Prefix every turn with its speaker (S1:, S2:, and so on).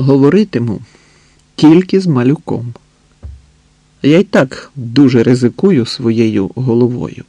S1: Говоритиму тільки з малюком. Я й так дуже ризикую своєю головою.